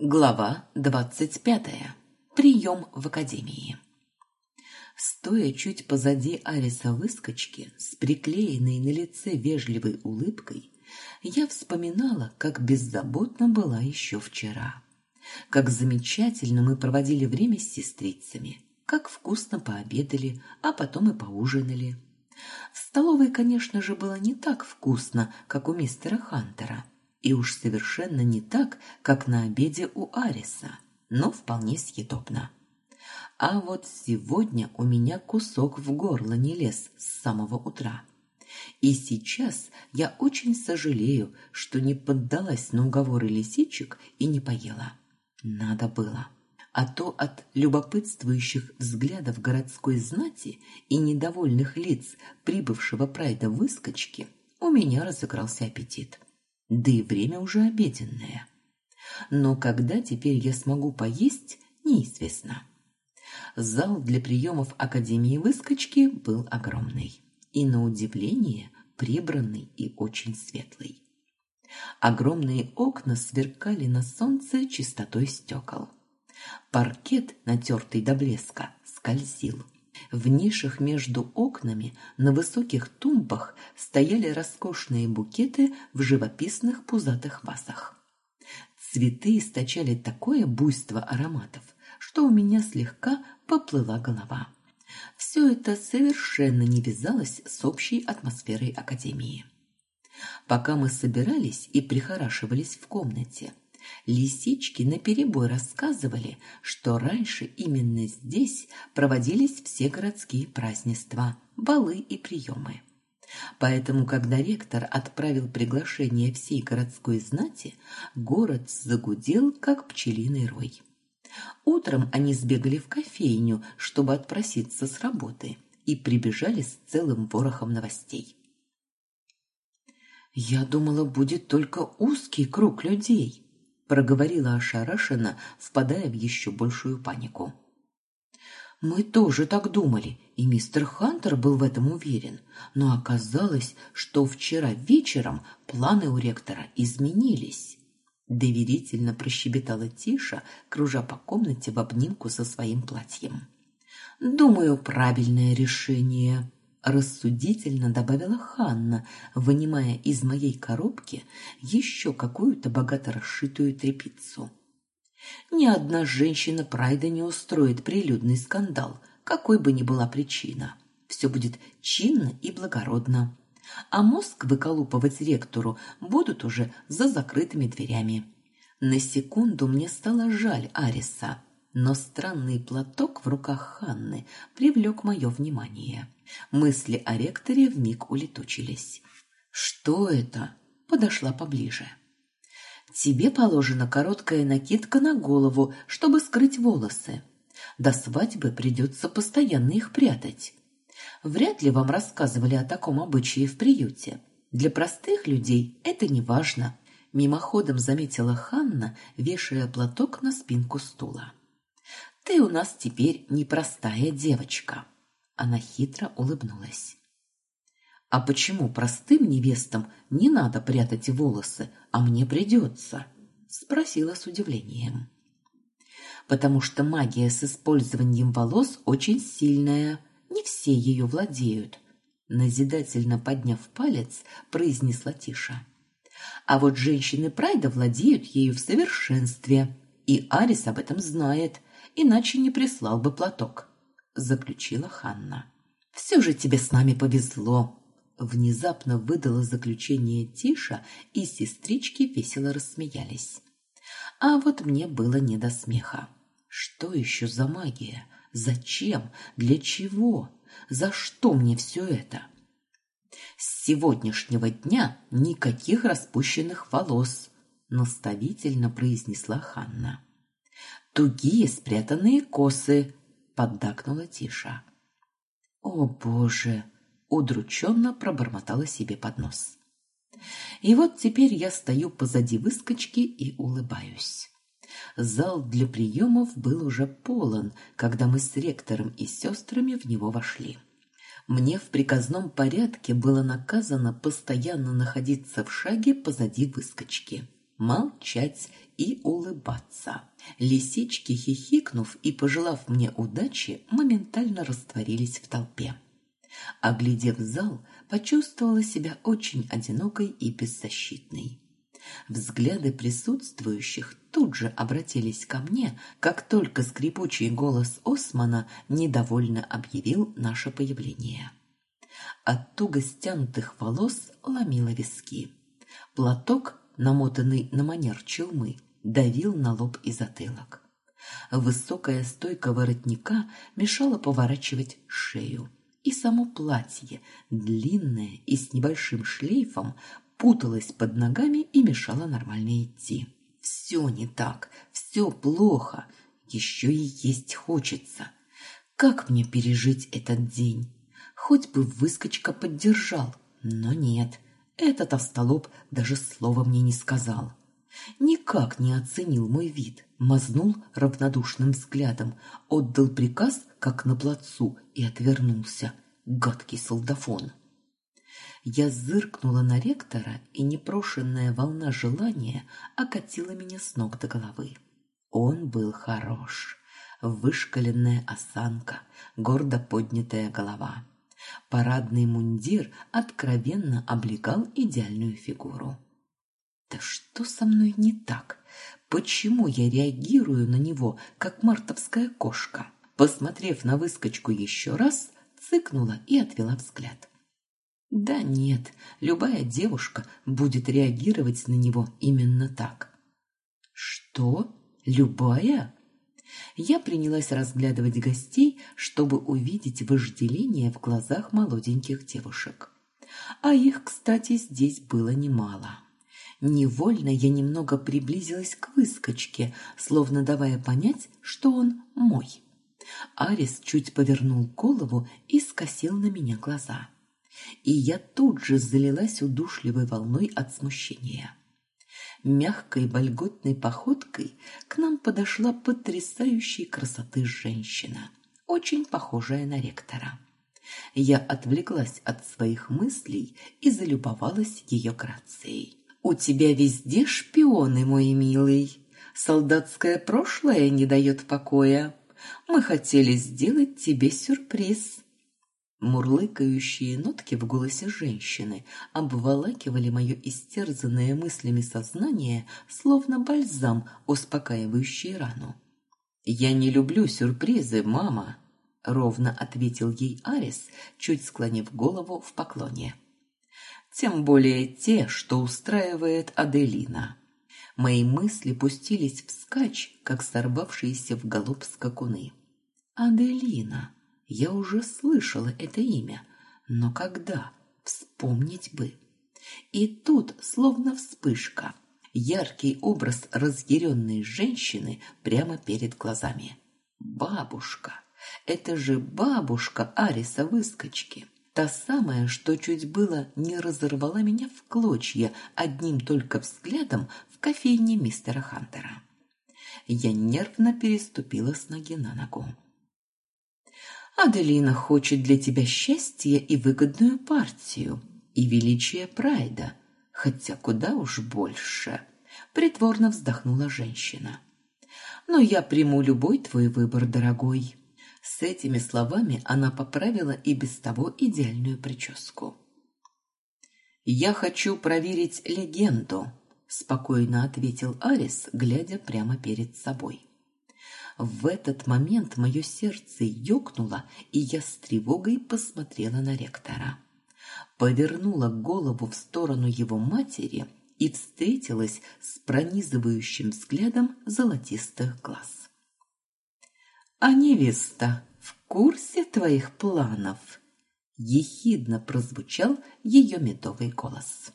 Глава двадцать пятая. Прием в академии. Стоя чуть позади Ариса выскочки, с приклеенной на лице вежливой улыбкой, я вспоминала, как беззаботно была еще вчера. Как замечательно мы проводили время с сестрицами, как вкусно пообедали, а потом и поужинали. В столовой, конечно же, было не так вкусно, как у мистера Хантера – и уж совершенно не так, как на обеде у Ариса, но вполне съедобно. А вот сегодня у меня кусок в горло не лез с самого утра. И сейчас я очень сожалею, что не поддалась на уговоры лисичек и не поела. Надо было. А то от любопытствующих взглядов городской знати и недовольных лиц прибывшего прайда выскочки у меня разыгрался аппетит да и время уже обеденное. Но когда теперь я смогу поесть, неизвестно. Зал для приемов Академии Выскочки был огромный и, на удивление, прибранный и очень светлый. Огромные окна сверкали на солнце чистотой стекол. Паркет, натертый до блеска, скользил. В нишах между окнами на высоких тумбах стояли роскошные букеты в живописных пузатых вазах. Цветы источали такое буйство ароматов, что у меня слегка поплыла голова. Все это совершенно не вязалось с общей атмосферой академии. Пока мы собирались и прихорашивались в комнате – Лисички наперебой рассказывали, что раньше именно здесь проводились все городские празднества, балы и приемы. Поэтому, когда ректор отправил приглашение всей городской знати, город загудел, как пчелиный рой. Утром они сбегали в кофейню, чтобы отпроситься с работы, и прибежали с целым ворохом новостей. «Я думала, будет только узкий круг людей», проговорила ошарашенно, впадая в еще большую панику. Мы тоже так думали, и мистер Хантер был в этом уверен, но оказалось, что вчера вечером планы у ректора изменились. Доверительно прощебетала Тиша, кружа по комнате в обнимку со своим платьем. Думаю, правильное решение рассудительно добавила Ханна, вынимая из моей коробки еще какую-то богато расшитую тряпицу. Ни одна женщина Прайда не устроит прилюдный скандал, какой бы ни была причина. Все будет чинно и благородно. А мозг выколупывать ректору будут уже за закрытыми дверями. На секунду мне стало жаль Ариса, но странный платок в руках Ханны привлек мое внимание. Мысли о ректоре вмиг улетучились. «Что это?» Подошла поближе. «Тебе положена короткая накидка на голову, чтобы скрыть волосы. До свадьбы придется постоянно их прятать. Вряд ли вам рассказывали о таком обычае в приюте. Для простых людей это не важно». Мимоходом заметила Ханна, вешая платок на спинку стула. «Ты у нас теперь непростая девочка». Она хитро улыбнулась. А почему простым невестам не надо прятать волосы, а мне придется? спросила с удивлением. Потому что магия с использованием волос очень сильная, не все ее владеют, назидательно подняв палец, произнесла Тиша. А вот женщины Прайда владеют ею в совершенстве, и Арис об этом знает, иначе не прислал бы платок заключила Ханна. Все же тебе с нами повезло, внезапно выдала заключение Тиша, и сестрички весело рассмеялись. А вот мне было не до смеха. Что еще за магия? Зачем? Для чего? За что мне все это? С сегодняшнего дня никаких распущенных волос, наставительно произнесла Ханна. Тугие спрятанные косы, поддакнула Тиша. О, боже, удрученно пробормотала себе под нос. И вот теперь я стою позади выскочки и улыбаюсь. Зал для приемов был уже полон, когда мы с ректором и сестрами в него вошли. Мне в приказном порядке было наказано постоянно находиться в шаге позади выскочки. молчать и улыбаться. Лисички, хихикнув и пожелав мне удачи, моментально растворились в толпе. Оглядев зал, почувствовала себя очень одинокой и беззащитной. Взгляды присутствующих тут же обратились ко мне, как только скрипучий голос Османа недовольно объявил наше появление. От туго стянутых волос ломило виски. Платок, намотанный на манер челмы, давил на лоб и затылок. Высокая стойка воротника мешала поворачивать шею, и само платье, длинное и с небольшим шлейфом, путалось под ногами и мешало нормально идти. Все не так, все плохо, еще и есть хочется. Как мне пережить этот день? Хоть бы выскочка поддержал, но нет, этот остолоп даже слова мне не сказал. Никак не оценил мой вид, мазнул равнодушным взглядом, отдал приказ, как на плацу, и отвернулся. Гадкий солдафон. Я зыркнула на ректора, и непрошенная волна желания окатила меня с ног до головы. Он был хорош. Вышкаленная осанка, гордо поднятая голова. Парадный мундир откровенно облегал идеальную фигуру. Да что со мной не так? Почему я реагирую на него, как мартовская кошка? Посмотрев на выскочку еще раз, цыкнула и отвела взгляд. Да нет, любая девушка будет реагировать на него именно так. Что? Любая? Я принялась разглядывать гостей, чтобы увидеть вожделение в глазах молоденьких девушек. А их, кстати, здесь было немало. Невольно я немного приблизилась к выскочке, словно давая понять, что он мой. Арис чуть повернул голову и скосил на меня глаза и я тут же залилась удушливой волной от смущения. Мягкой вольготной походкой к нам подошла потрясающей красоты женщина, очень похожая на ректора. Я отвлеклась от своих мыслей и залюбовалась ее грацией. «У тебя везде шпионы, мой милый. Солдатское прошлое не дает покоя. Мы хотели сделать тебе сюрприз». Мурлыкающие нотки в голосе женщины обволакивали мое истерзанное мыслями сознание, словно бальзам, успокаивающий рану. «Я не люблю сюрпризы, мама», — ровно ответил ей Арис, чуть склонив голову в поклоне. «Тем более те, что устраивает Аделина». Мои мысли пустились вскачь, как сорвавшиеся в галоп скакуны. «Аделина!» Я уже слышала это имя, но когда? Вспомнить бы. И тут, словно вспышка, яркий образ разъяренной женщины прямо перед глазами. Бабушка! Это же бабушка Ариса Выскочки. Та самая, что чуть было не разорвала меня в клочья одним только взглядом в кофейне мистера Хантера. Я нервно переступила с ноги на ногу. Аделина хочет для тебя счастья и выгодную партию, и величие Прайда, хотя куда уж больше. Притворно вздохнула женщина. Но я приму любой твой выбор, дорогой. С этими словами она поправила и без того идеальную прическу. Я хочу проверить легенду, спокойно ответил Арис, глядя прямо перед собой. В этот момент мое сердце ёкнуло, и я с тревогой посмотрела на ректора. Повернула голову в сторону его матери и встретилась с пронизывающим взглядом золотистых глаз. «А невеста в курсе твоих планов?» Ехидно прозвучал ее медовый голос.